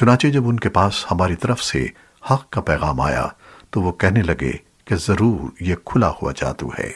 چنانچہ جب ان کے پاس ہماری طرف سے حق کا پیغام آیا تو وہ کہنے لگے کہ ضرور یہ کھلا ہوا جادو ہے۔